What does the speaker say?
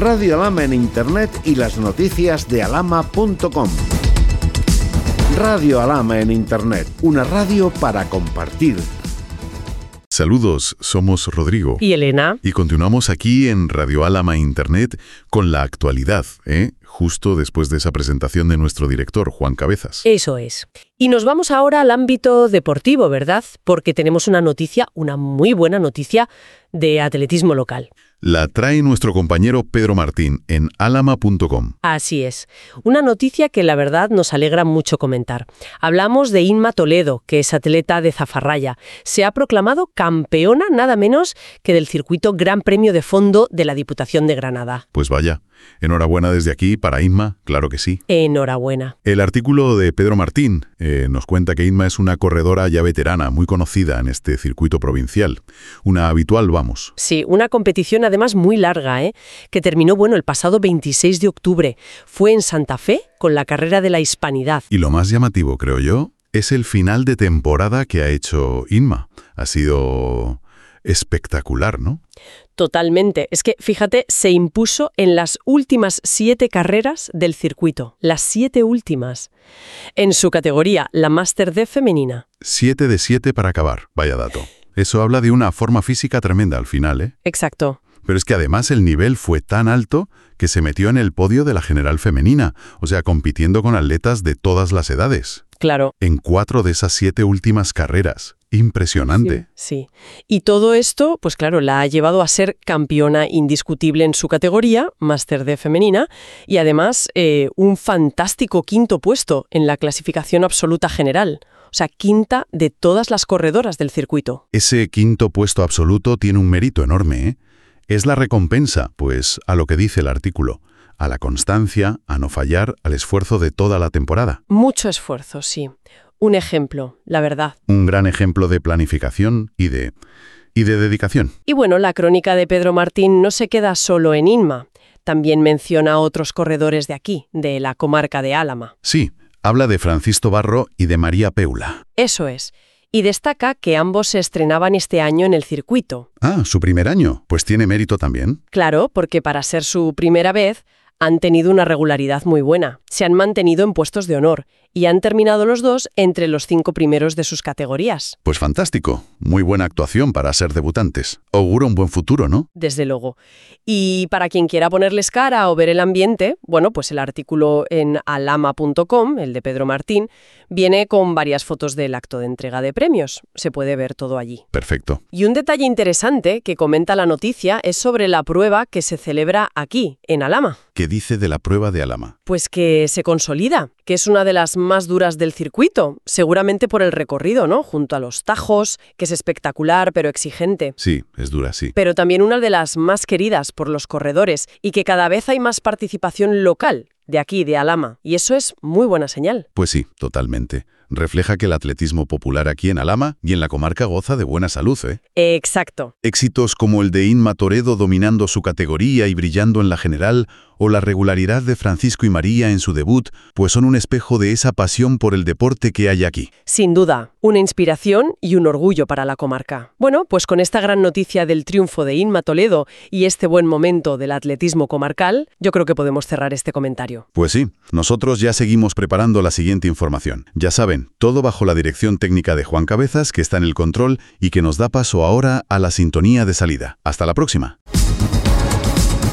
Radio Alama en Internet y las noticias de alama.com. Radio Alama en Internet, una radio para compartir. Saludos, somos Rodrigo. Y Elena. Y continuamos aquí en Radio Alama Internet con la actualidad, ¿eh? Justo después de esa presentación de nuestro director, Juan Cabezas. Eso es. Y nos vamos ahora al ámbito deportivo, ¿verdad? Porque tenemos una noticia, una muy buena noticia de atletismo local. La trae nuestro compañero Pedro Martín en alama.com. Así es. Una noticia que la verdad nos alegra mucho comentar. Hablamos de Inma Toledo, que es atleta de Zafarraya. Se ha proclamado campeona nada menos que del circuito Gran Premio de Fondo de la Diputación de Granada. Pues vaya. Enhorabuena desde aquí para Inma, claro que sí. Enhorabuena. El artículo de Pedro Martín eh, nos cuenta que Inma es una corredora ya veterana, muy conocida en este circuito provincial. Una habitual, vamos. Sí, una competición además muy larga, ¿eh? que terminó, bueno, el pasado 26 de octubre. Fue en Santa Fe con la carrera de la Hispanidad. Y lo más llamativo, creo yo, es el final de temporada que ha hecho Inma. Ha sido espectacular, ¿no? Totalmente. Es que, fíjate, se impuso en las últimas siete carreras del circuito. Las siete últimas. En su categoría, la Master D femenina. Siete de siete para acabar. Vaya dato. Eso habla de una forma física tremenda al final, ¿eh? Exacto. Pero es que además el nivel fue tan alto que se metió en el podio de la general femenina, o sea, compitiendo con atletas de todas las edades. Claro. En cuatro de esas siete últimas carreras. Impresionante. Sí, Y todo esto, pues claro, la ha llevado a ser campeona indiscutible en su categoría, Master D femenina, y además eh, un fantástico quinto puesto en la clasificación absoluta general. O sea, quinta de todas las corredoras del circuito. Ese quinto puesto absoluto tiene un mérito enorme, ¿eh? Es la recompensa, pues, a lo que dice el artículo, a la constancia, a no fallar, al esfuerzo de toda la temporada. Mucho esfuerzo, sí. Un ejemplo, la verdad. Un gran ejemplo de planificación y de, y de dedicación. Y bueno, la crónica de Pedro Martín no se queda solo en Inma. También menciona a otros corredores de aquí, de la comarca de Álama. Sí, habla de Francisco Barro y de María Peula. Eso es. Y destaca que ambos se estrenaban este año en el circuito. Ah, su primer año. Pues tiene mérito también. Claro, porque para ser su primera vez han tenido una regularidad muy buena. Se han mantenido en puestos de honor y han terminado los dos entre los cinco primeros de sus categorías. Pues fantástico. Muy buena actuación para ser debutantes. Augura un buen futuro, ¿no? Desde luego. Y para quien quiera ponerles cara o ver el ambiente, bueno, pues el artículo en alama.com, el de Pedro Martín, viene con varias fotos del acto de entrega de premios. Se puede ver todo allí. Perfecto. Y un detalle interesante que comenta la noticia es sobre la prueba que se celebra aquí, en Alama. ¿Qué dice de la prueba de Alama? Pues que se consolida, que es una de las más duras del circuito, seguramente por el recorrido, ¿no? Junto a los tajos, que es espectacular pero exigente. Sí, es dura, sí. Pero también una de las más queridas por los corredores y que cada vez hay más participación local, de aquí, de Alama, y eso es muy buena señal. Pues sí, totalmente. Refleja que el atletismo popular aquí en Alama y en la comarca goza de buena salud, ¿eh? Exacto. Éxitos como el de Inma Toredo dominando su categoría y brillando en la general, o la regularidad de Francisco y María en su debut, pues son un espejo de esa pasión por el deporte que hay aquí. Sin duda, una inspiración y un orgullo para la comarca. Bueno, pues con esta gran noticia del triunfo de Inma Toledo y este buen momento del atletismo comarcal, yo creo que podemos cerrar este comentario. Pues sí, nosotros ya seguimos preparando la siguiente información. Ya saben, todo bajo la dirección técnica de Juan Cabezas, que está en el control y que nos da paso ahora a la sintonía de salida. Hasta la próxima.